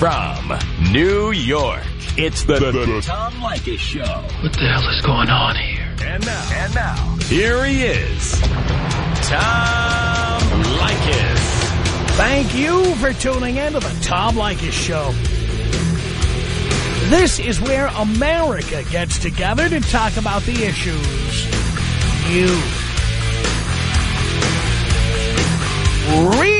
From New York, it's the, the, the Tom Leykis Show. What the hell is going on here? And now, and now, here he is, Tom Leykis. Thank you for tuning in to the Tom Leykis Show. This is where America gets together to talk about the issues you really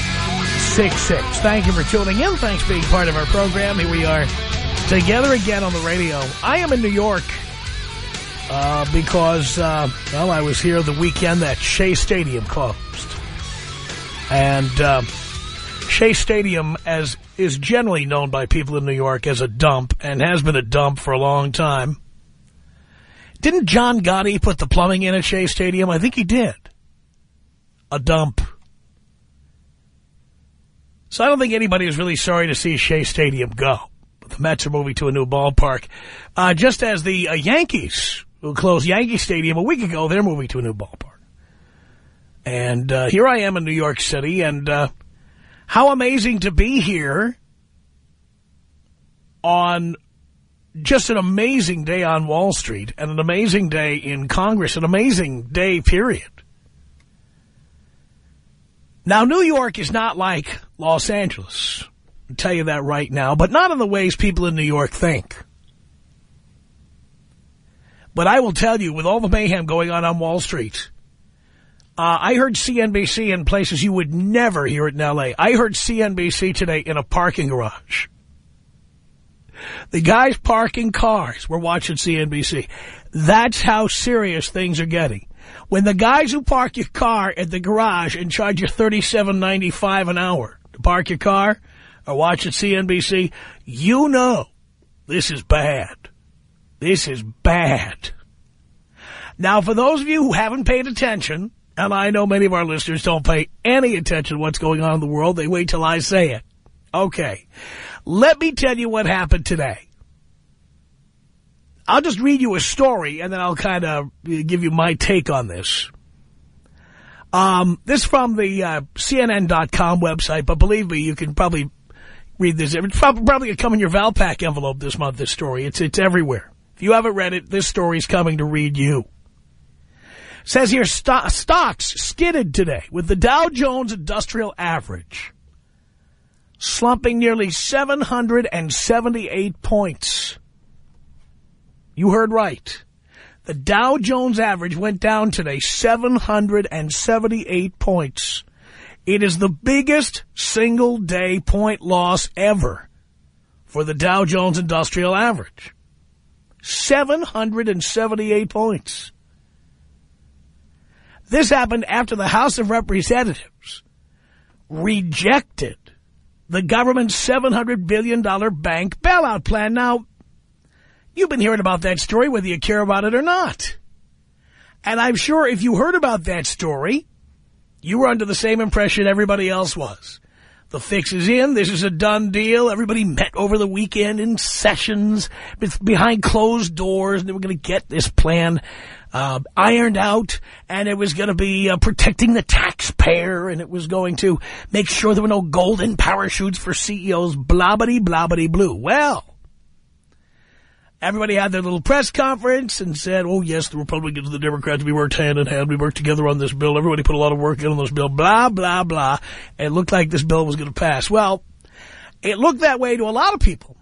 1-800-5800-866. Thank you for tuning in. Thanks for being part of our program. Here we are together again on the radio. I am in New York uh, because, uh, well, I was here the weekend that Shea Stadium closed. And uh, Shea Stadium as is generally known by people in New York as a dump and has been a dump for a long time. Didn't John Gotti put the plumbing in at Shea Stadium? I think he did. A dump. So I don't think anybody is really sorry to see Shea Stadium go. The Mets are moving to a new ballpark. Uh, just as the uh, Yankees, who closed Yankee Stadium a week ago, they're moving to a new ballpark. And uh, here I am in New York City, and uh, how amazing to be here on just an amazing day on Wall Street and an amazing day in Congress, an amazing day, period. Now, New York is not like Los Angeles. I'll tell you that right now, but not in the ways people in New York think. But I will tell you, with all the mayhem going on on Wall Street, uh, I heard CNBC in places you would never hear it in L.A. I heard CNBC today in a parking garage. The guys parking cars were watching CNBC. That's how serious things are getting. When the guys who park your car at the garage and charge you $37.95 an hour to park your car are watching CNBC, you know this is bad. This is bad. Now, for those of you who haven't paid attention, and I know many of our listeners don't pay any attention to what's going on in the world, they wait till I say it. Okay. Let me tell you what happened today. I'll just read you a story, and then I'll kind of give you my take on this. Um, this from the uh, CNN.com website, but believe me, you can probably read this. It's probably, probably come in your Valpak envelope this month, this story. It's, it's everywhere. If you haven't read it, this story's coming to read you. says here, st stocks skidded today with the Dow Jones Industrial Average slumping nearly 778 points. You heard right. The Dow Jones average went down today 778 points. It is the biggest single day point loss ever for the Dow Jones Industrial Average. 778 points. This happened after the House of Representatives rejected the government's $700 billion bank bailout plan. Now, you've been hearing about that story whether you care about it or not. And I'm sure if you heard about that story, you were under the same impression everybody else was. The fix is in. This is a done deal. Everybody met over the weekend in sessions behind closed doors, and they were going to get this plan uh, ironed out, and it was going to be uh, protecting the taxpayer, and it was going to make sure there were no golden parachutes for CEOs, blah-bitty, blah-bitty, blue. Well, everybody had their little press conference and said, oh, yes, the Republicans and the Democrats, we worked hand in hand, we worked together on this bill, everybody put a lot of work in on this bill, blah, blah, blah, it looked like this bill was going to pass. Well, it looked that way to a lot of people,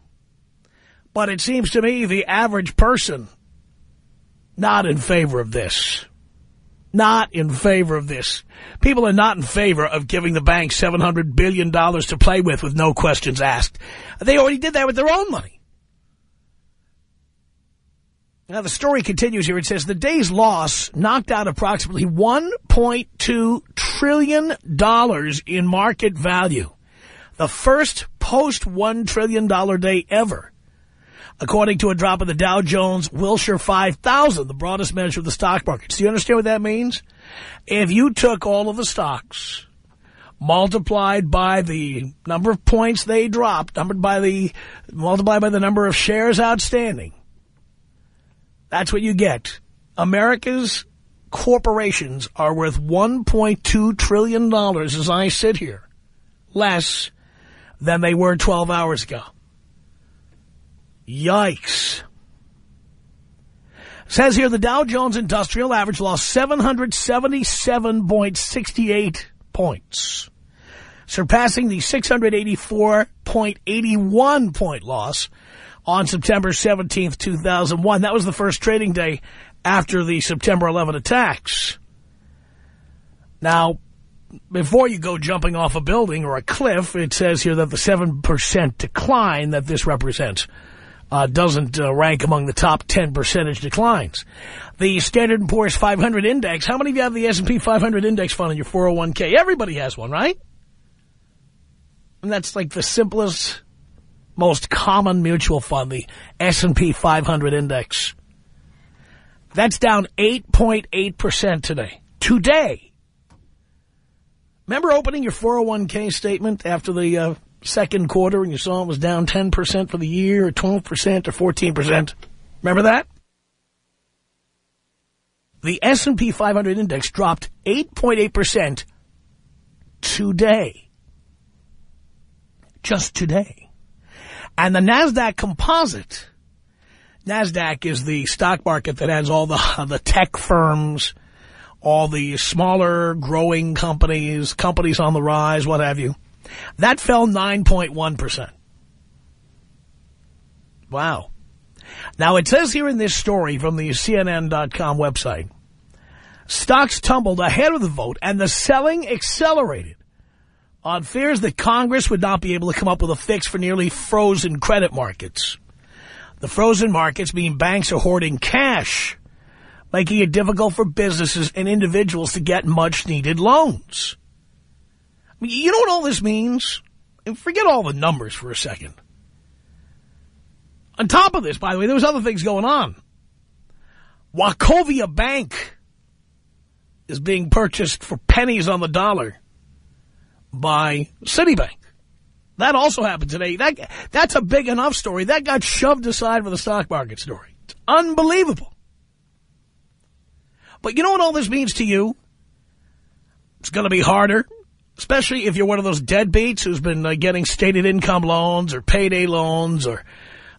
but it seems to me the average person not in favor of this. Not in favor of this. People are not in favor of giving the bank $700 billion to play with with no questions asked. They already did that with their own money. Now, the story continues here. It says the day's loss knocked out approximately $1.2 trillion in market value. The first post-$1 trillion day ever. according to a drop of the Dow Jones Wilshire 5000, the broadest measure of the stock markets. Do you understand what that means? If you took all of the stocks, multiplied by the number of points they dropped, numbered by the, multiplied by the number of shares outstanding, that's what you get. America's corporations are worth $1.2 trillion as I sit here, less than they were 12 hours ago. Yikes. Says here the Dow Jones Industrial Average lost 777.68 points, surpassing the 684.81 point loss on September 17th, 2001. That was the first trading day after the September 11 attacks. Now, before you go jumping off a building or a cliff, it says here that the 7% decline that this represents uh, doesn't uh, rank among the top 10 percentage declines. The Standard & Poor's 500 Index, how many of you have the S&P 500 Index fund in your 401k? Everybody has one, right? And that's like the simplest, most common mutual fund, the S&P 500 Index. That's down 8.8% today. Today. Remember opening your 401k statement after the uh, second quarter and you saw it was down 10% for the year or 12% or 14%? Remember that? The S&P 500 index dropped 8.8% today. Just today. And the NASDAQ composite, NASDAQ is the stock market that has all the, the tech firms, all the smaller growing companies, companies on the rise, what have you. That fell 9.1%. Wow. Now, it says here in this story from the CNN.com website, stocks tumbled ahead of the vote and the selling accelerated on fears that Congress would not be able to come up with a fix for nearly frozen credit markets. The frozen markets mean banks are hoarding cash, making it difficult for businesses and individuals to get much-needed loans. You know what all this means? And forget all the numbers for a second. On top of this, by the way, there was other things going on. Wachovia Bank is being purchased for pennies on the dollar by Citibank. That also happened today. That That's a big enough story. That got shoved aside for the stock market story. It's unbelievable. But you know what all this means to you? It's going to be harder especially if you're one of those deadbeats who's been uh, getting stated income loans or payday loans or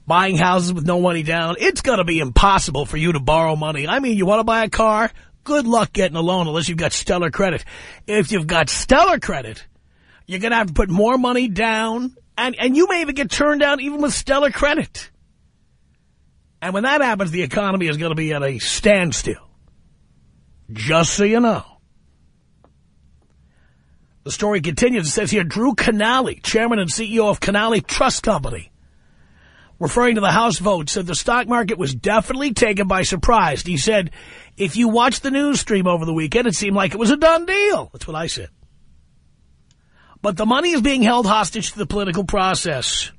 buying houses with no money down, it's going to be impossible for you to borrow money. I mean, you want to buy a car? Good luck getting a loan unless you've got stellar credit. If you've got stellar credit, you're going to have to put more money down, and, and you may even get turned down even with stellar credit. And when that happens, the economy is going to be at a standstill. Just so you know. The story continues. It says here, Drew Kanaly, chairman and CEO of Kanaly Trust Company, referring to the House vote, said the stock market was definitely taken by surprise. He said, if you watched the news stream over the weekend, it seemed like it was a done deal. That's what I said. But the money is being held hostage to the political process.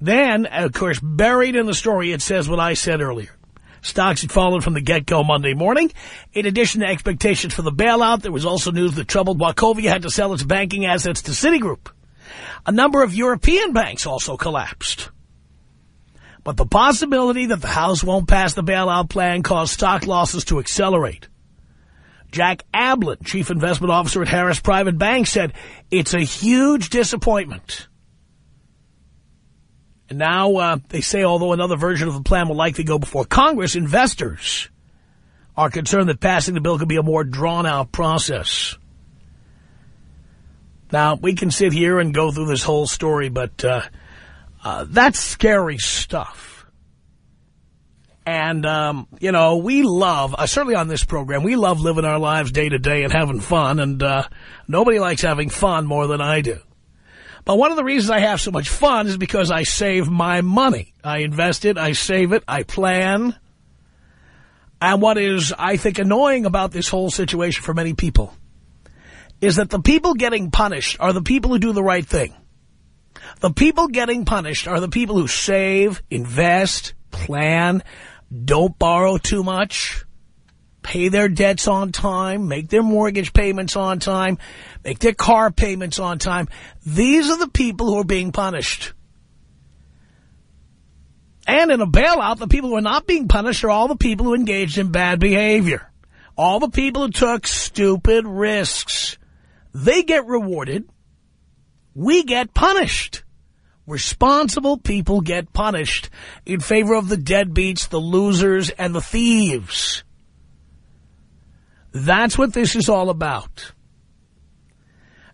Then, of course, buried in the story, it says what I said earlier. Stocks had fallen from the get-go Monday morning. In addition to expectations for the bailout, there was also news that troubled Wachovia had to sell its banking assets to Citigroup. A number of European banks also collapsed. But the possibility that the House won't pass the bailout plan caused stock losses to accelerate. Jack Ablin, chief investment officer at Harris Private Bank, said, it's a huge disappointment. And now uh, they say, although another version of the plan will likely go before Congress, investors are concerned that passing the bill could be a more drawn-out process. Now, we can sit here and go through this whole story, but uh, uh, that's scary stuff. And, um, you know, we love, uh, certainly on this program, we love living our lives day to day and having fun, and uh, nobody likes having fun more than I do. But one of the reasons I have so much fun is because I save my money. I invest it, I save it, I plan. And what is, I think, annoying about this whole situation for many people is that the people getting punished are the people who do the right thing. The people getting punished are the people who save, invest, plan, don't borrow too much, pay their debts on time, make their mortgage payments on time, make their car payments on time. These are the people who are being punished. And in a bailout, the people who are not being punished are all the people who engaged in bad behavior. All the people who took stupid risks. They get rewarded. We get punished. Responsible people get punished in favor of the deadbeats, the losers, and the thieves. That's what this is all about.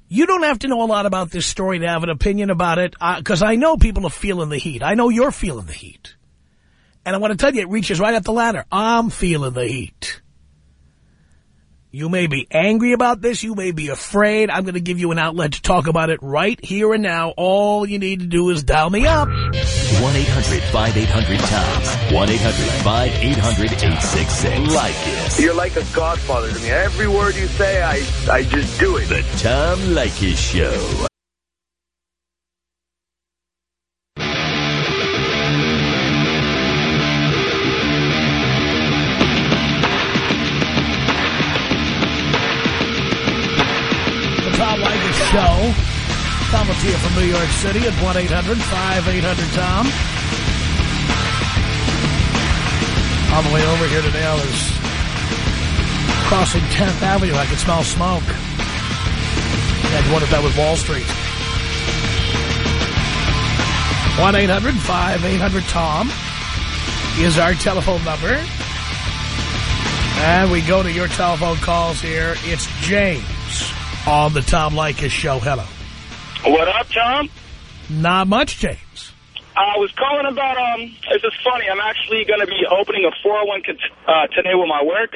You don't have to know a lot about this story to have an opinion about it, because uh, I know people are feeling the heat. I know you're feeling the heat. And I want to tell you, it reaches right up the ladder. I'm feeling the heat. You may be angry about this. You may be afraid. I'm going to give you an outlet to talk about it right here and now. All you need to do is dial me up. 1-800-5800-TOM. 1-800-5800-866. Like it. You're like a godfather to me. Every word you say, I, I just do it. The Tom Leykis Show. Show. Coming to you from New York City at 1-800-5800-TOM. On the way over here today, I was crossing 10th Avenue. I could smell smoke. I had wonder if that was Wall Street. 1-800-5800-TOM is our telephone number. And we go to your telephone calls here. It's James on the Tom Leykis show. Hello. What up, Tom? Not much, James. I was calling about, um, this is funny, I'm actually going to be opening a 401 uh, today with my work.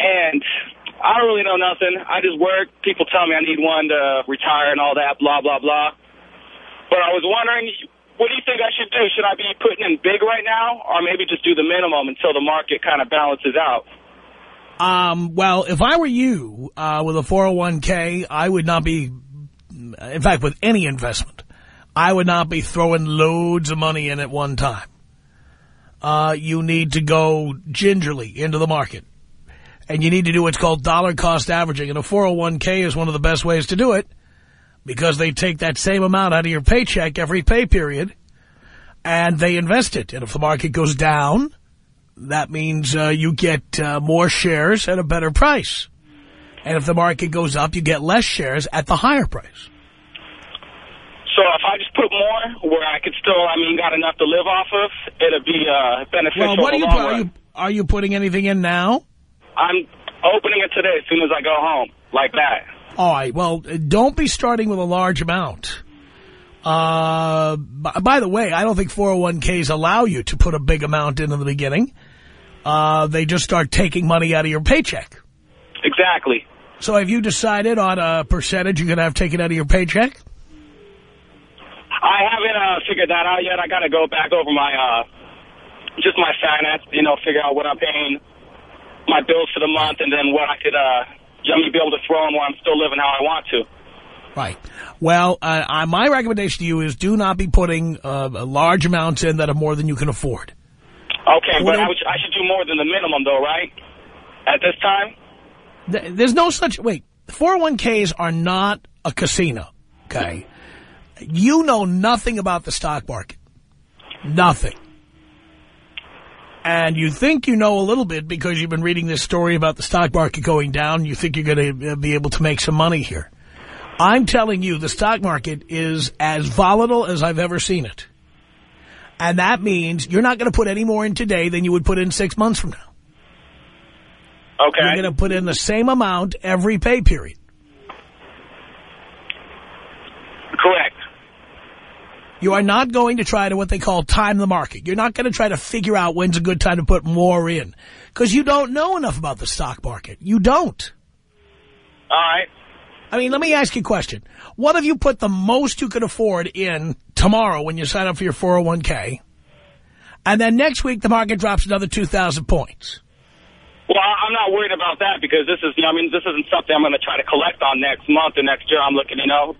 And I don't really know nothing. I just work. People tell me I need one to retire and all that, blah, blah, blah. But I was wondering, what do you think I should do? Should I be putting in big right now or maybe just do the minimum until the market kind of balances out? Um, well, if I were you uh, with a 401k, I would not be, in fact, with any investment, I would not be throwing loads of money in at one time. Uh, you need to go gingerly into the market. And you need to do what's called dollar cost averaging. And a 401k is one of the best ways to do it because they take that same amount out of your paycheck every pay period and they invest it. And if the market goes down that means uh, you get uh, more shares at a better price. And if the market goes up, you get less shares at the higher price. So if I just put more where I could still, I mean, got enough to live off of, it'll be uh, beneficial well, what are you, are you, are you putting anything in now? I'm opening it today as soon as I go home, like that. All right. Well, don't be starting with a large amount. Uh, by the way, I don't think 401ks allow you to put a big amount in in the beginning. Uh, they just start taking money out of your paycheck. Exactly. So have you decided on a percentage you're going to have taken out of your paycheck? I haven't uh, figured that out yet. I got to go back over my, uh, just my finance, you know, figure out what I'm paying, my bills for the month, and then what I could, uh, you know, be able to throw in while I'm still living how I want to. Right. Well, uh, uh, my recommendation to you is do not be putting uh, large amounts in that are more than you can afford. Okay, but I, would, I, should do more than the minimum, though, right? At this time? Th there's no such... Wait, 401ks are not a casino, okay? You know nothing about the stock market. Nothing. And you think you know a little bit because you've been reading this story about the stock market going down. You think you're going to uh, be able to make some money here. I'm telling you, the stock market is as volatile as I've ever seen it. And that means you're not going to put any more in today than you would put in six months from now. Okay. You're going to put in the same amount every pay period. Correct. You are not going to try to what they call time the market. You're not going to try to figure out when's a good time to put more in. Because you don't know enough about the stock market. You don't. All right. I mean, let me ask you a question. What have you put the most you could afford in tomorrow when you sign up for your 401k? And then next week, the market drops another 2,000 points. Well, I'm not worried about that because this is, you know, I mean, this isn't something I'm going to try to collect on next month or next year. I'm looking, you know,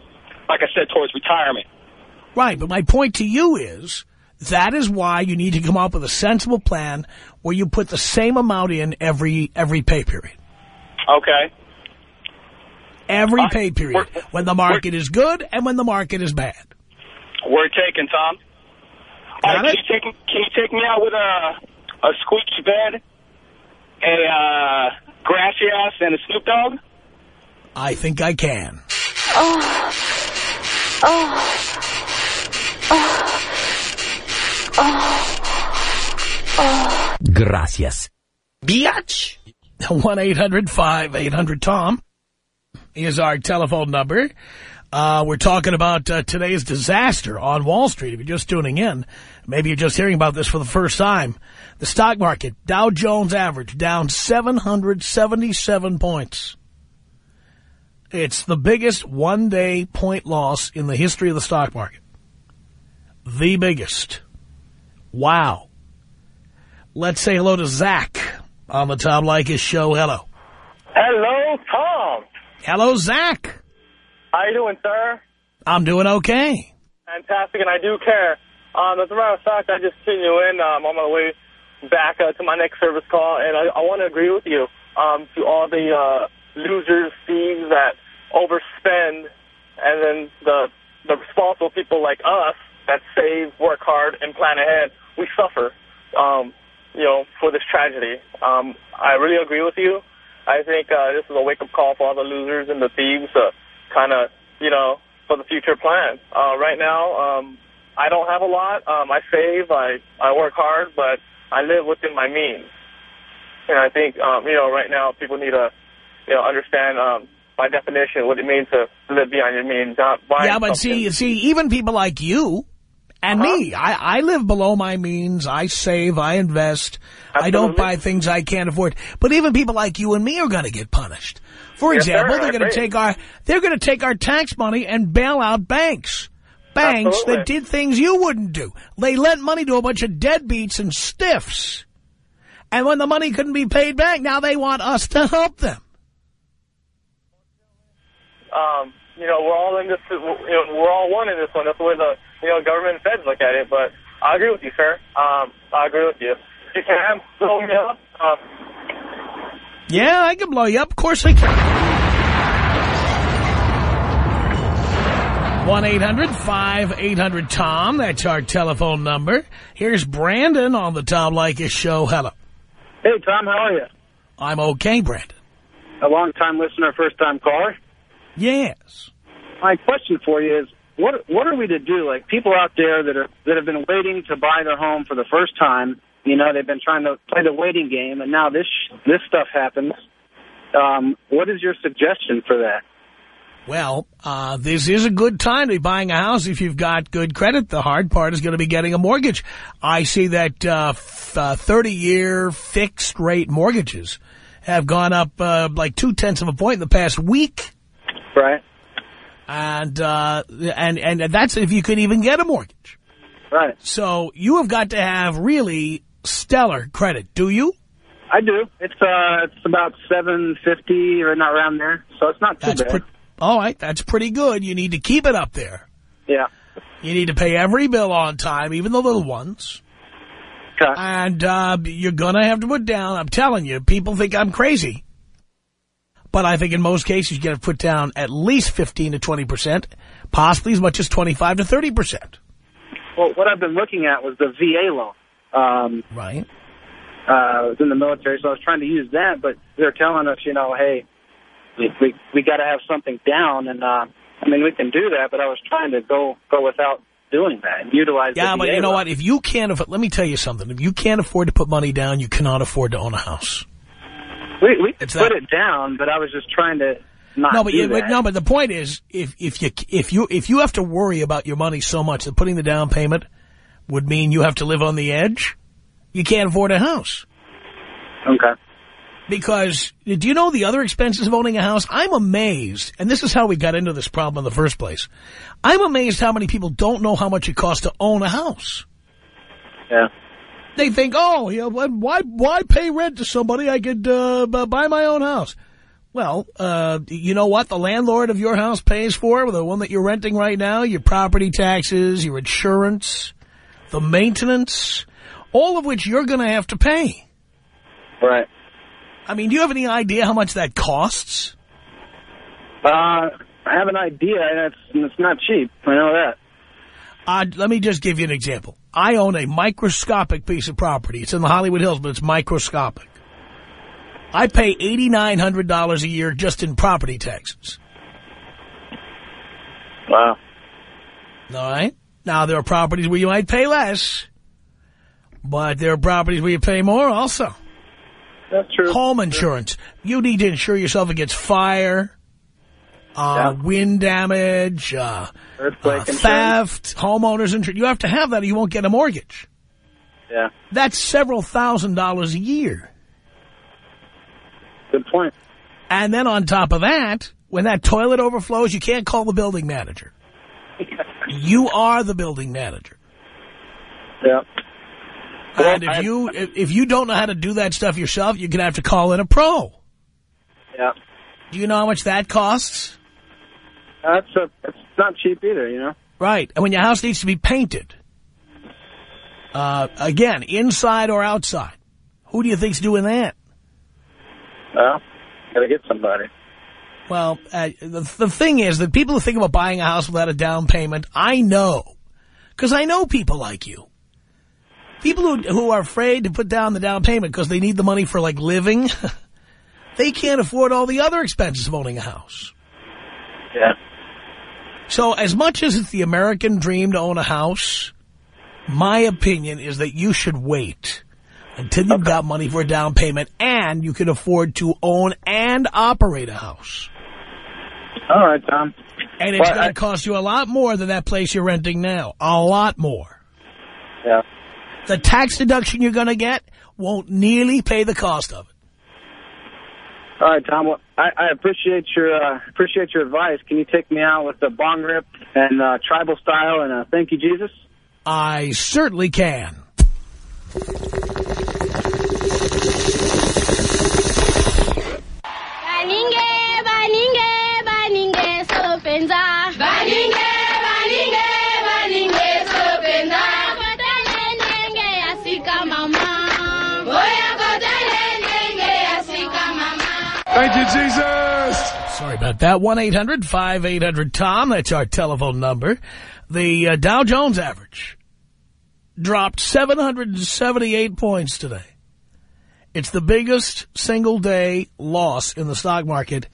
like I said, towards retirement. Right, but my point to you is that is why you need to come up with a sensible plan where you put the same amount in every every pay period. Okay. Every Uh, pay period. When the market is good and when the market is bad. We're taking, Tom. All Got right, it? can you take can you take me out with a a squeaky bed, a uh, grassy ass, and a Snoop Dogg? I think I can. Oh, oh, oh, oh, Gracias. Biatch. 1-800-5800-TOM is our telephone number. Uh, we're talking about uh, today's disaster on Wall Street. If you're just tuning in, maybe you're just hearing about this for the first time. The stock market, Dow Jones average, down 777 points. It's the biggest one-day point loss in the history of the stock market. The biggest. Wow. Let's say hello to Zach on the Tom Leykis show. Hello. Hello, Zach. How you doing, sir? I'm doing okay. Fantastic, and I do care. Um, as a matter of fact, I just tuned you in um, on my way back uh, to my next service call, and I, I want to agree with you. Um, to all the uh, losers, thieves that overspend, and then the the responsible people like us that save, work hard, and plan ahead, we suffer. Um, you know, for this tragedy. Um, I really agree with you. I think uh, this is a wake-up call for all the losers and the thieves to kind of, you know, for the future plan. Uh, right now, um, I don't have a lot. Um, I save, I, I work hard, but I live within my means. And I think, um, you know, right now people need to, you know, understand um, by definition what it means to live beyond your means. Not buying Yeah, but something. see, see, even people like you and Uh-huh. me, I, I live below my means. I save, I invest. I don't buy things I can't afford. But even people like you and me are going to get punished. For Yes, example, I they're going to take our they're going to take our tax money and bail out banks. Banks Absolutely. that did things you wouldn't do. They lent money to a bunch of deadbeats and stiffs. And when the money couldn't be paid back, now they want us to help them. um, you know, we're all in this, you know, we're all one in this one. That's the way the, you know, government and feds look at it. But I agree with you, sir. Um, I agree with you. You can blow me up, um, Yeah, I can blow you up. Of course I can. 1-800-5800-TOM. That's our telephone number. Here's Brandon on the Tom Leykis show. Hello. Hey, Tom, how are you? I'm okay, Brandon. A long-time listener, first-time caller. Yes. My question for you is, what what are we to do? Like people out there that are that have been waiting to buy their home for the first time. You know, they've been trying to play the waiting game, and now this this stuff happens. Um, what is your suggestion for that? Well, uh, this is a good time to be buying a house if you've got good credit. The hard part is going to be getting a mortgage. I see that uh, 30-year fixed-rate mortgages have gone up uh, like two-tenths of a point in the past week. Right. And, uh, and, and that's if you can even get a mortgage. Right. So you have got to have really stellar credit, do you? I do. It's uh, it's about seven fifty or not around there, so it's not too That's bad. all right. That's pretty good. You need to keep it up there. yeah. You need to pay every bill on time, even the little ones. Okay. And uh, you're going to have to put down, I'm telling you, people think I'm crazy. But I think in most cases you got to put down at least 15 to 20 percent, possibly as much as 25 to 30 percent. Well, what I've been looking at was the VA loan. Um, Right. uh, I was in the military, so I was trying to use that, but they're telling us, you know, hey, we we, we got to have something down, and uh, I mean, we can do that, but I was trying to go go without doing that and utilize. Yeah, but VA you know loan. what? If you can't afford, let me tell you something. If you can't afford to put money down, you cannot afford to own a house. We we could put that- it down, but I was just trying to not No, but, you, but no, but the point is, if if you if you if you have to worry about your money so much that putting the down payment would mean you have to live on the edge, you can't afford a house. Okay. Because do you know the other expenses of owning a house? I'm amazed, and this is how we got into this problem in the first place. I'm amazed how many people don't know how much it costs to own a house. Yeah. They think, oh, you know, why why pay rent to somebody? I could uh, buy my own house. Well, uh, you know what the landlord of your house pays for, the one that you're renting right now? Your property taxes, your insurance, the maintenance, all of which you're going to have to pay. Right. I mean, do you have any idea how much that costs? Uh, I have an idea, and it's, it's not cheap. I know that. Uh, let me just give you an example. I own a microscopic piece of property. It's in the Hollywood Hills, but it's microscopic. I pay $8,900 a year just in property taxes. Wow. All right? Now, there are properties where you might pay less, but there are properties where you pay more also. That's true. Home insurance. You need to insure yourself against fire, uh, Yeah. wind damage, uh, Earthquake uh, theft, homeowners insurance. You have to have that or you won't get a mortgage. Yeah. That's several thousand dollars a year. Good point. And then on top of that, when that toilet overflows, you can't call the building manager. You are the building manager. Yeah. Well, And if I- you if, you don't know how to do that stuff yourself, you're going to have to call in a pro. Yeah. Do you know how much that costs? That's a, it's not cheap either, you know? Right. And when your house needs to be painted, uh, again, inside or outside, who do you think's doing that? Well, gotta get somebody. Well, uh, the, the thing is that people who think about buying a house without a down payment, I know, because I know people like you. People who, who are afraid to put down the down payment because they need the money for, like, living, they can't afford all the other expenses of owning a house. Yeah. So as much as it's the American dream to own a house, my opinion is that you should wait until you've got money for a down payment and you can afford to own and operate a house. All right, Tom. And it's Well, going to cost you a lot more than that place you're renting now. A lot more. Yeah. The tax deduction you're going to get won't nearly pay the cost of it. All right, Tom. Well, I, I appreciate your uh, appreciate your advice. Can you take me out with the bong rip and uh, tribal style and uh, thank you, Jesus? I certainly can. Baninge, baninge, baninge, sopenza. Baninge, Thank you, Jesus. Sorry about that. 1-800-5800-TOM. That's our telephone number. The uh, Dow Jones average dropped 778 points today. It's the biggest single-day loss in the stock market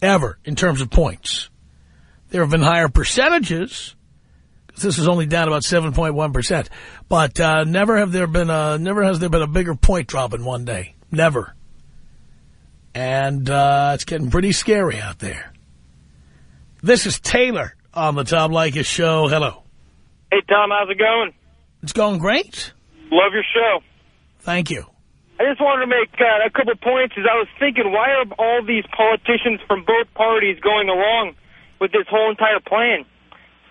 ever in terms of points. There have been higher percentages. This is only down about 7.1%. But uh, never have there been a, never has there been a bigger point drop in one day. Never. And uh, it's getting pretty scary out there. This is Taylor on the Tom Leykis show. Hello. Hey, Tom, how's it going? It's going great. Love your show. Thank you. I just wanted to make uh, a couple points. As I was thinking, why are all these politicians from both parties going along with this whole entire plan?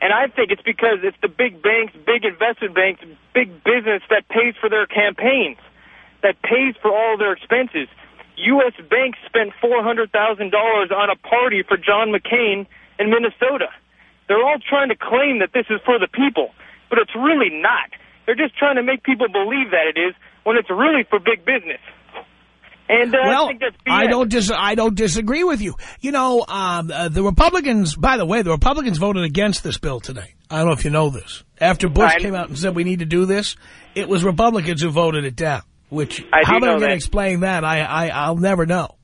And I think it's because it's the big banks, big investment banks, big business that pays for their campaigns, that pays for all their expenses. U.S. banks spent $400,000 on a party for John McCain in Minnesota. They're all trying to claim that this is for the people, but it's really not. They're just trying to make people believe that it is when it's really for big business. And uh, I Well, think I don't dis I don't disagree with you. You know, um, uh, the Republicans. By the way, the Republicans voted against this bill today. I don't know if you know this. After Bush I- came out and said we need to do this, it was Republicans who voted it down. Which I how they're know going to explain that, I, I I'll never know.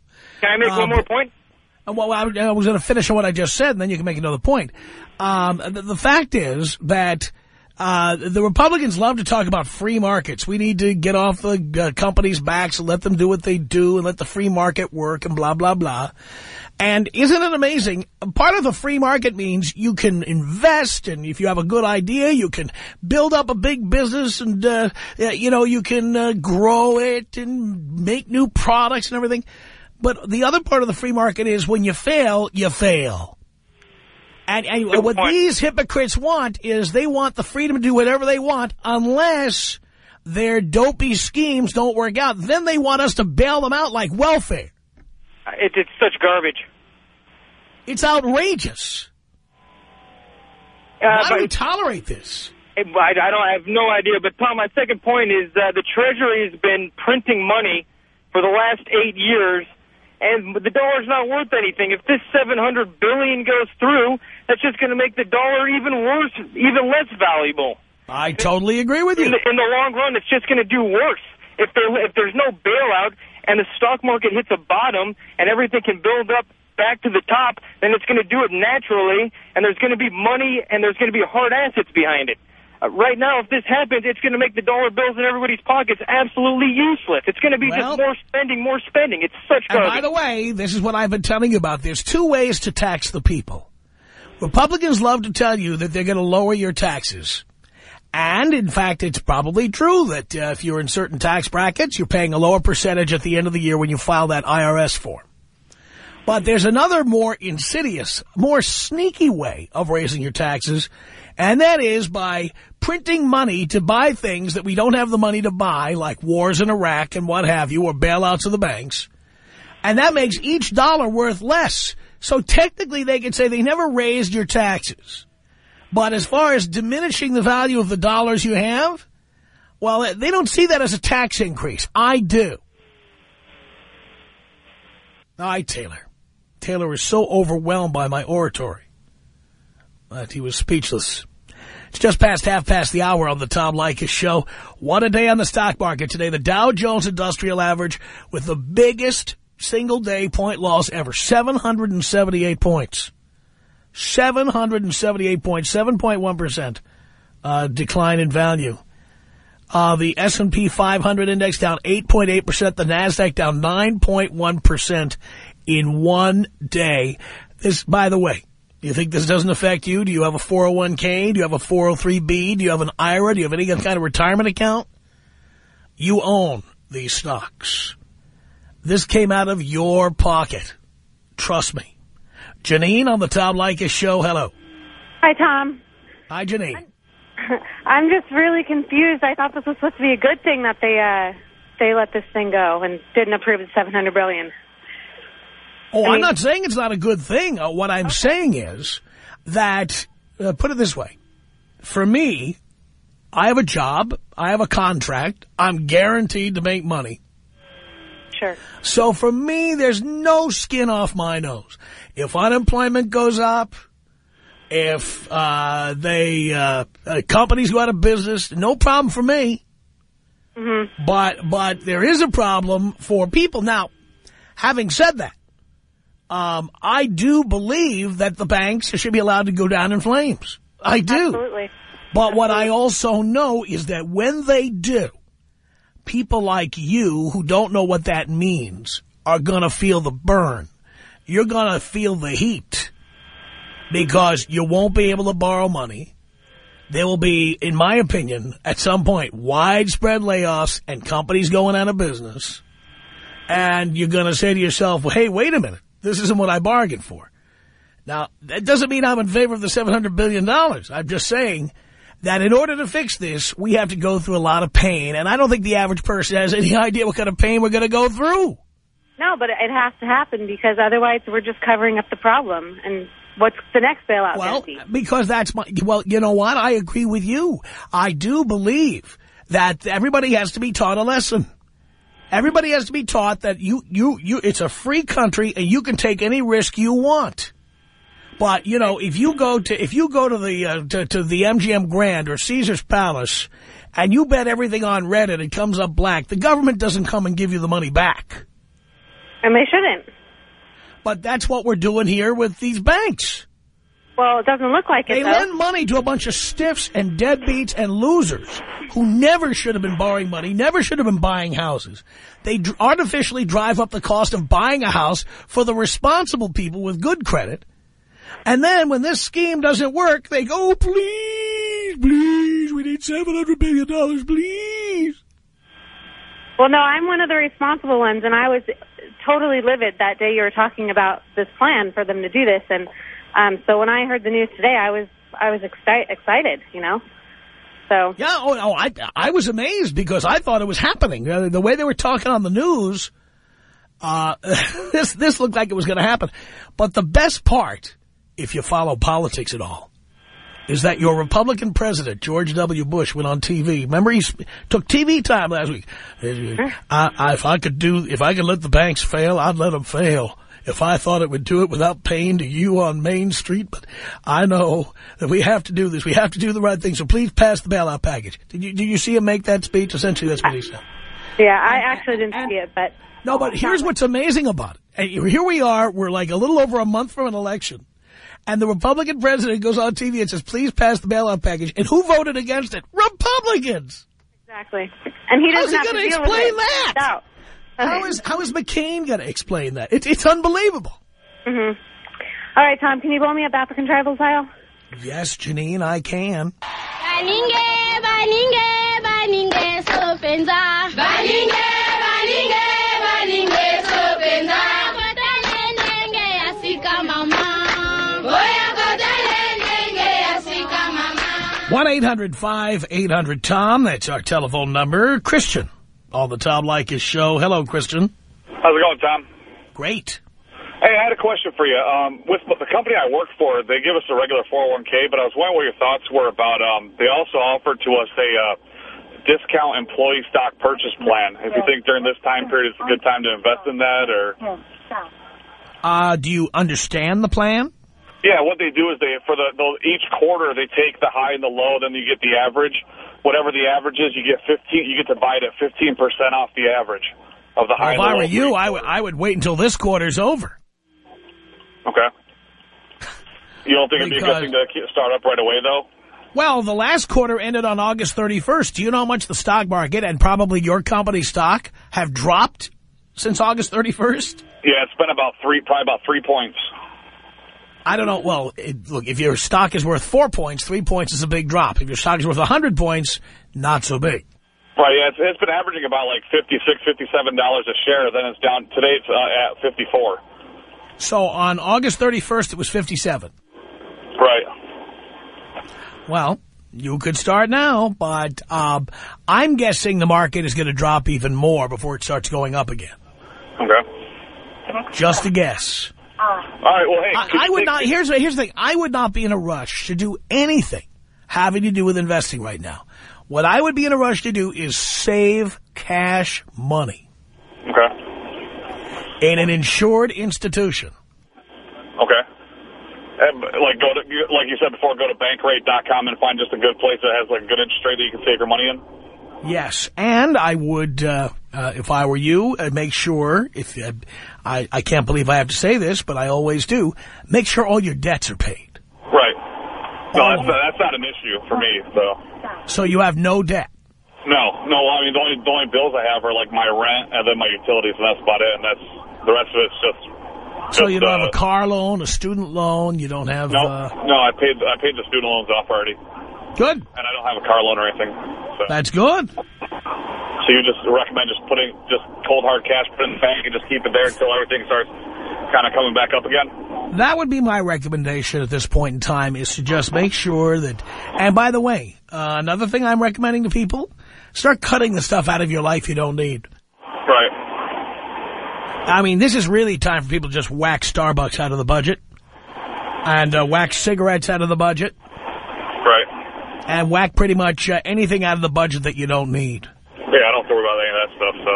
Can I make um, one more point? Uh, Well, I I was going to finish on what I just said, and then you can make another point. Um, the, the fact is that uh, the Republicans love to talk about free markets. We need to get off the uh, companies' backs and let them do what they do and let the free market work and blah, blah, blah. And isn't it amazing? Part of the free market means you can invest, and if you have a good idea, you can build up a big business, and uh, uh, you know you can uh, grow it and make new products and everything. But the other part of the free market is when you fail, you fail. And, and what point. these hypocrites want is they want the freedom to do whatever they want unless their dopey schemes don't work out. Then they want us to bail them out like welfare. It, it's such garbage. It's outrageous. Uh, Why do we tolerate this? I, I don't I have no idea. But Tom, my second point is uh, the Treasury has been printing money for the last eight years, and the dollar's not worth anything. If this 700 billion goes through, that's just going to make the dollar even worse, even less valuable. I totally agree with In you. the, in the long run, it's just going to do worse. If there if there's no bailout and the stock market hits a bottom and everything can build up back to the top, then it's going to do it naturally, and there's going to be money and there's going to be hard assets behind it. Uh, right now, if this happens, it's going to make the dollar bills in everybody's pockets absolutely useless. It's going to be Well- just more spending, more spending. It's such And garbage. by the way, this is what I've been telling you about. There's two ways to tax the people. Republicans love to tell you that they're going to lower your taxes. And, in fact, it's probably true that uh, if you're in certain tax brackets, you're paying a lower percentage at the end of the year when you file that IRS form. But there's another more insidious, more sneaky way of raising your taxes, and that is by printing money to buy things that we don't have the money to buy, like wars in Iraq and what have you, or bailouts of the banks. And that makes each dollar worth less. So technically they could say they never raised your taxes. But as far as diminishing the value of the dollars you have, well, they don't see that as a tax increase. I do. All right, Taylor. Taylor was so overwhelmed by my oratory that he was speechless. It's just past half past the hour on the Tom Leykis show. What a day on the stock market today. The Dow Jones Industrial Average with the biggest single day point loss ever. 778 points. 778 points. 7.1% uh, decline in value. Uh, the S&P 500 index down 8.8%. The NASDAQ down 9.1% in one day. This, by the way, do you think this doesn't affect you? Do you have a 401k? Do you have a 403b? Do you have an IRA? Do you have any kind of retirement account? You own these stocks. This came out of your pocket. Trust me. Janine on the Tom Leykis show. Hello. Hi, Tom. Hi, Janine. I'm just really confused. I thought this was supposed to be a good thing that they uh, they let this thing go and didn't approve the 700 billion. Oh, I I'm mean- not saying it's not a good thing. Uh, what I'm saying is that, uh, put it this way, for me, I have a job, I have a contract, I'm guaranteed to make money. Sure. So for me, there's no skin off my nose. If unemployment goes up, if uh, they uh, uh, companies go out of business, no problem for me. But but there is a problem for people. Now, having said that, um, I do believe that the banks should be allowed to go down in flames. I do. Absolutely. But what I also know is that when they do, people like you who don't know what that means are going to feel the burn. You're going to feel the heat because you won't be able to borrow money. There will be, in my opinion, at some point, widespread layoffs and companies going out of business. And you're going to say to yourself, well, hey, wait a minute. This isn't what I bargained for. Now, that doesn't mean I'm in favor of the $700 billion. I'm just saying that in order to fix this, we have to go through a lot of pain. And I don't think the average person has any idea what kind of pain we're going to go through. No, but it has to happen because otherwise we're just covering up the problem. And what's the next bailout Well, be? because that's my, well, you know what? I agree with you. I do believe that everybody has to be taught a lesson. Everybody has to be taught that you, you, you, it's a free country and you can take any risk you want. But, you know, if you go to, if you go to the, uh, to, to the MGM Grand or Caesar's Palace and you bet everything on red and it comes up black, the government doesn't come and give you the money back. And they shouldn't. But that's what we're doing here with these banks. Well, it doesn't look like it, They though. lend money to a bunch of stiffs and deadbeats and losers who never should have been borrowing money, never should have been buying houses. They artificially drive up the cost of buying a house for the responsible people with good credit. And then when this scheme doesn't work, they go, oh, please, please, we need $700 billion, please. Well, no, I'm one of the responsible ones, and I was totally livid that day you were talking about this plan for them to do this. And um, so when I heard the news today, I was I was exci- excited, you know. So Yeah, oh, oh, I, I was amazed because I thought it was happening. Uh, The way they were talking on the news, Uh, this, this looked like it was going to happen. But the best part, if you follow politics at all, is that your Republican president, George W. Bush, went on TV. Remember, he took TV time last week. I, I, if I could do, if I could let the banks fail, I'd let them fail. If I thought it would do it without pain to you on Main Street, but I know that we have to do this. We have to do the right thing. So please pass the bailout package. Did you, did you see him make that speech? Essentially, that's what he said. Yeah, I actually didn't see it, but No, but here's what's amazing about it. Here we are. We're like a little over a month from an election. And the Republican president goes on TV and says, please pass the bailout package. And who voted against it? Republicans. exactly. And he doesn't he have to gonna explain that? No. How is, how is McCain going to explain that? It, it's unbelievable. hmm All right, Tom, can you blow me up African tribal style? Yes, Janine, I can. Baninge, baninge, baninge, sopenza. 1-800-5800-TOM. That's our telephone number. Christian on the Tom Leykis show. Hello, Christian. How's it going, Tom? Great. Hey, I had a question for you. Um, with the company I work for, they give us a regular 401k, but I was wondering what your thoughts were about. Um, they also offered to us a uh, discount employee stock purchase plan. If you think during this time period it's a good time to invest in that, or Uh, do you understand the plan? Yeah, what they do is they for the, the each quarter they take the high and the low, then you get the average. Whatever the average is, you get 15. You get to buy it at 15 percent off the average of the high. Well, if I were you, I would I would wait until this quarter's over. Okay. You don't think it'd be a good thing to start up right away, though? Well, the last quarter ended on August 31st. Do you know how much the stock market and probably your company's stock have dropped since August 31st? Yeah, it's been about three, probably about three points. I don't know. Well, it, look, if your stock is worth four points, three points is a big drop. If your stock is worth 100 points, not so big. Right, yeah, it's, it's been averaging about like fifty-six, fifty-seven dollars $57 a share. Then it's down today. It's uh, at fifty-four. So on August 31st, it was 57. Right. Well, you could start now, but um, I'm guessing the market is going to drop even more before it starts going up again. Okay. Just a guess. All right. Well, hey, I, I would not. Here's the- here's the thing. I would not be in a rush to do anything having to do with investing right now. What I would be in a rush to do is save cash money Okay. in an insured institution. Okay. And, like go to like you said before, go to bankrate.com and find just a good place that has like a good interest rate that you can save your money in. Yes, and I would, uh, uh, if I were you, uh, make sure, if uh, I, I can't believe I have to say this, but I always do, make sure all your debts are paid. Right. No, that's not, that's not an issue for me. So So you have no debt. no, no. I mean, the only the only bills I have are like my rent and then my utilities, and that's about it. And that's the rest of it's just. So just, you don't uh, have a car loan, a student loan, you don't have... No, Uh, no. I paid I paid the student loans off already, good. and I don't have a car loan or anything. So, That's good. So you just recommend just putting just cold hard cash, put in the bank, and just keep it there until everything starts kind of coming back up again. That would be my recommendation at this point in time is to just make sure that, and by the way, uh, another thing I'm recommending to people, start cutting the stuff out of your life you don't need. Right. I mean, this is really time for people to just whack Starbucks out of the budget and uh, whack cigarettes out of the budget Right. and whack pretty much uh, anything out of the budget that you don't need. Yeah, I don't have worry about any of that stuff. So,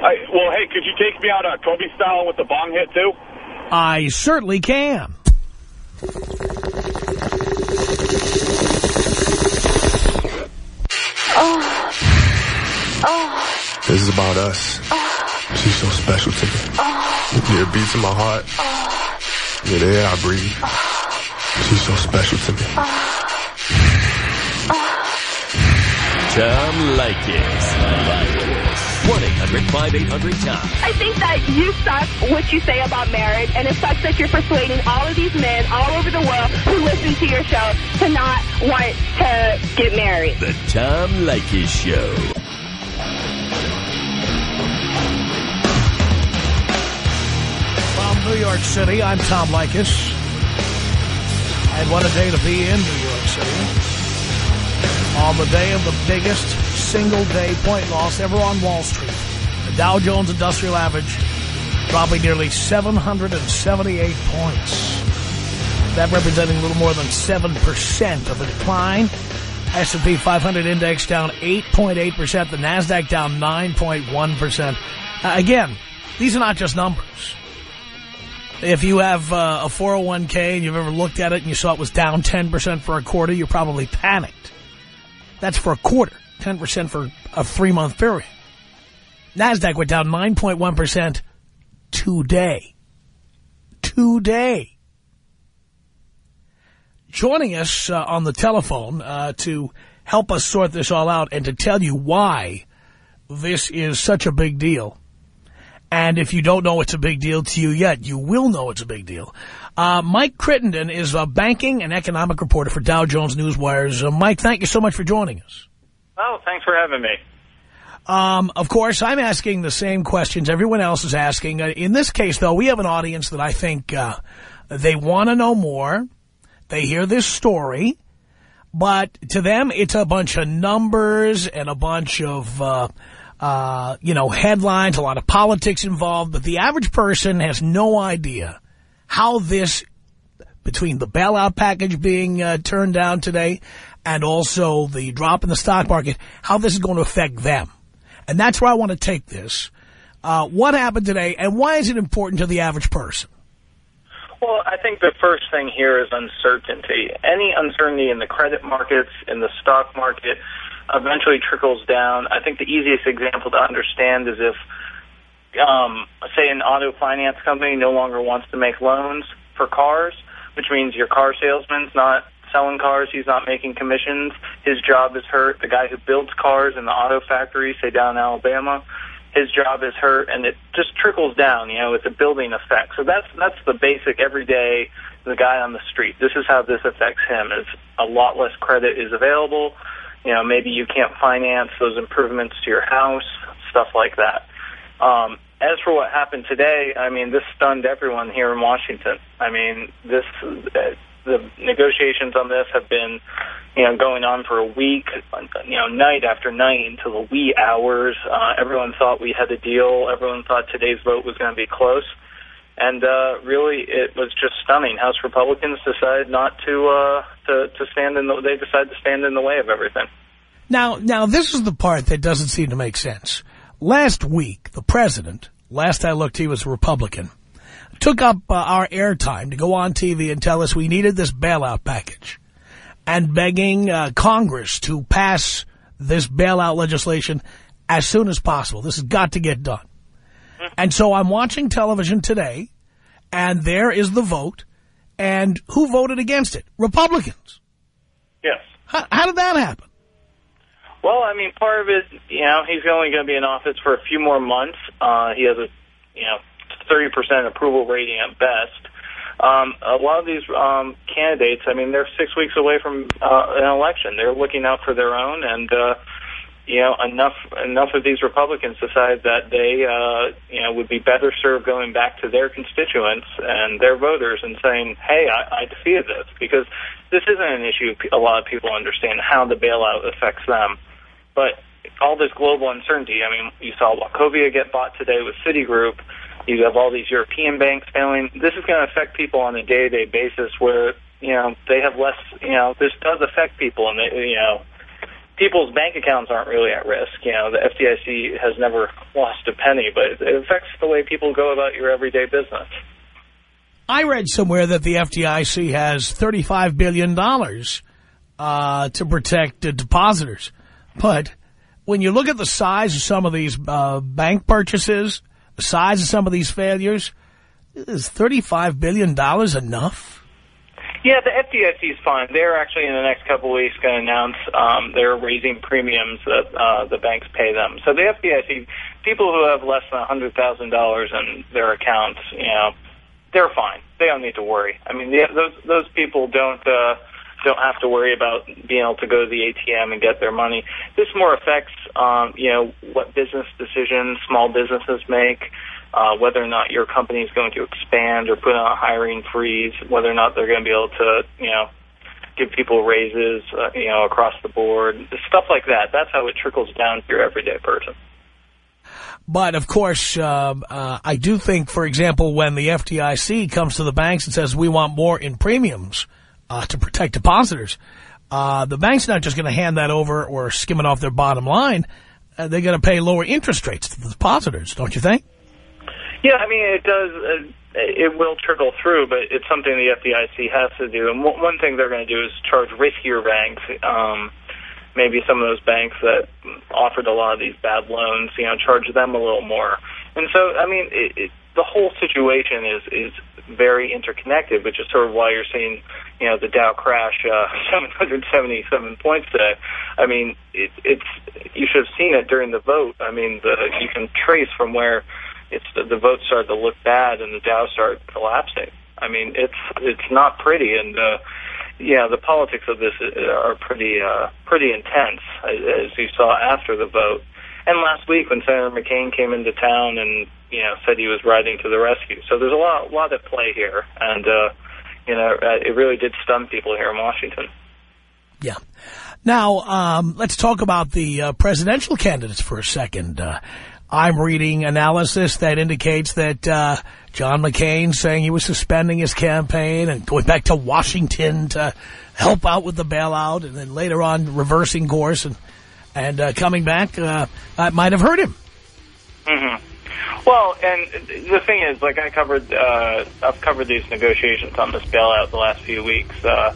I, well, hey, could you take me out uh, Kobe style with the bong hit too? I certainly can. Oh. Oh. This is about us. She's so special to me. Yeah, it beats in my heart. Yeah, the air I breathe. She's so special to me. Tom Leykis. 1-800-5800-TOM. I think that you suck what you say about marriage, and it sucks that you're persuading all of these men all over the world who listen to your show to not want to get married. The Tom Leykis Show. From New York City, I'm Tom Leykis. And what a day to be in New York City. On the day of the biggest single-day point loss ever on Wall Street. The Dow Jones Industrial Average dropping nearly 778 points. That representing a little more than 7% of a decline. S&P 500 index down 8.8%. The NASDAQ down 9.1%. Uh, again, these are not just numbers. If you have uh, a 401k and you've ever looked at it and you saw it was down 10% for a quarter, you're probably panicked. That's for a quarter, 10% for a three-month period. NASDAQ went down 9.1% today. Today. Joining us uh, on the telephone uh, to help us sort this all out and to tell you why this is such a big deal and if you don't know it's a big deal to you yet, you will know it's a big deal. Uh, Mike Crittenden is a banking and economic reporter for Dow Jones Newswires. Uh, Mike, thank you so much for joining us. Oh, thanks for having me. Um, of course, I'm asking the same questions everyone else is asking. Uh, in this case, though, we have an audience that I think uh, they want to know more. They hear this story. But to them, it's a bunch of numbers and a bunch of uh, uh, you know, headlines, a lot of politics involved, but the average person has no idea how this, between the bailout package being uh, turned down today and also the drop in the stock market, how this is going to affect them. And that's where I want to take this. Uh, what happened today, and why is it important to the average person? Well, I think the first thing here is uncertainty. Any uncertainty in the credit markets, in the stock market, eventually trickles down. I think the easiest example to understand is if, um, say, an auto finance company no longer wants to make loans for cars, which means your car salesman's not selling cars, he's not making commissions, his job is hurt. The guy who builds cars in the auto factory, say down in Alabama, his job is hurt, and it just trickles down. You know, it's a building effect. So that's that's the basic everyday. The guy on the street. This is how this affects him. Is a lot less credit is available you know, maybe you can't finance those improvements to your house, stuff like that. Um, as for what happened today, I mean, this stunned everyone here in Washington. I mean, this uh, the negotiations on this have been, you know, going on for a week, you know, night after night until the wee hours. Uh, everyone thought we had a deal. Everyone thought today's vote was going to be close. And uh, really, it was just stunning. House Republicans decided not to uh, to to stand in the. They decided to stand in the way of everything. Now, now this is the part that doesn't seem to make sense. Last week, the president, last I looked, he was a Republican, took up uh, our airtime to go on TV and tell us we needed this bailout package, and begging uh, Congress to pass this bailout legislation as soon as possible. This has got to get done. And so I'm watching television today, and there is the vote. And who voted against it? Republicans. Yes. How, how did that happen? Well, I mean, part of it, you know, he's only going to be in office for a few more months. Uh, he has a, you know, 30% approval rating at best. Um, a lot of these um, candidates, I mean, they're six weeks away from uh, an election. They're looking out for their own, and uh, you know, enough enough of these Republicans decide that they, uh, you know, would be better served going back to their constituents and their voters and saying, "Hey, I, I defeated this," because this isn't an issue a lot of people understand how the bailout affects them. But all this global uncertainty, I mean, you saw Wachovia get bought today with Citigroup. You have all these European banks failing. This is going to affect people on a day-to-day basis where, you know, they have less, you know, this does affect people and, they, you know, people's bank accounts aren't really at risk. You know, the FDIC has never lost a penny, but it affects the way people go about your everyday business. I read somewhere that the FDIC has $35 billion uh, to protect uh, depositors. But when you look at the size of some of these uh, bank purchases, the size of some of these failures, is $35 billion enough? Yeah, the FDIC is fine. They're actually in the next couple of weeks going to announce um, they're raising premiums that uh, the banks pay them. So the FDIC, people who have less than $100,000 in their accounts, you know, they're fine. They don't need to worry. I mean, the, those those people don't uh, don't have to worry about being able to go to the ATM and get their money. This more affects, um, you know, what business decisions small businesses make uh, whether or not your company is going to expand or put on a hiring freeze, whether or not they're going to be able to, you know, give people raises, uh, you know, across the board, stuff like that. That's how it trickles down to your everyday person. But, of course, um, uh, I do think, for example, when the FDIC comes to the banks and says we want more in premiums uh, to protect depositors, uh, the bank's not just going to hand that over or skim it off their bottom line. Uh, they're going to pay lower interest rates to the depositors, don't you think? Yeah, I mean, it does. Uh, it will trickle through, but it's something the FDIC has to do. And one thing they're going to do is charge riskier banks, um, maybe some of those banks that offered a lot of these bad loans, you know, charge them a little more. And so, I mean, it, it, the whole situation is is very interconnected, which is sort of why you're seeing, you know, the Dow crash uh, 777 points today. I mean, it, it's you should have seen it during the vote. I mean, the, you can trace from where it's the, the vote started to look bad and the Dow started collapsing. I mean, it's it's not pretty, and uh, yeah, the politics of this are pretty uh, pretty intense, as you saw after the vote. And last week when Senator McCain came into town and you know said he was riding to the rescue, so there's a lot lot at play here, and uh, you know uh, it really did stun people here in Washington. Yeah. Now, um, let's talk about the uh, presidential candidates for a second. Uh, I'm reading analysis that indicates that uh, John McCain saying he was suspending his campaign and going back to Washington to help out with the bailout and then later on reversing course and and uh, coming back, uh, that might have hurt him. Mm-hmm. Well, and the thing is, like I covered, uh, I've covered these negotiations on this bailout the last few weeks. Uh,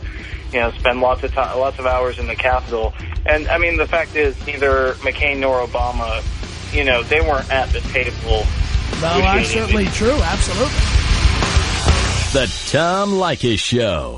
you know, spend lots of time, lots of hours in the Capitol, and I mean, the fact is, neither McCain nor Obama, you know, they weren't at the table. Well, that's certainly true. Absolutely. The Tom Leykis Show.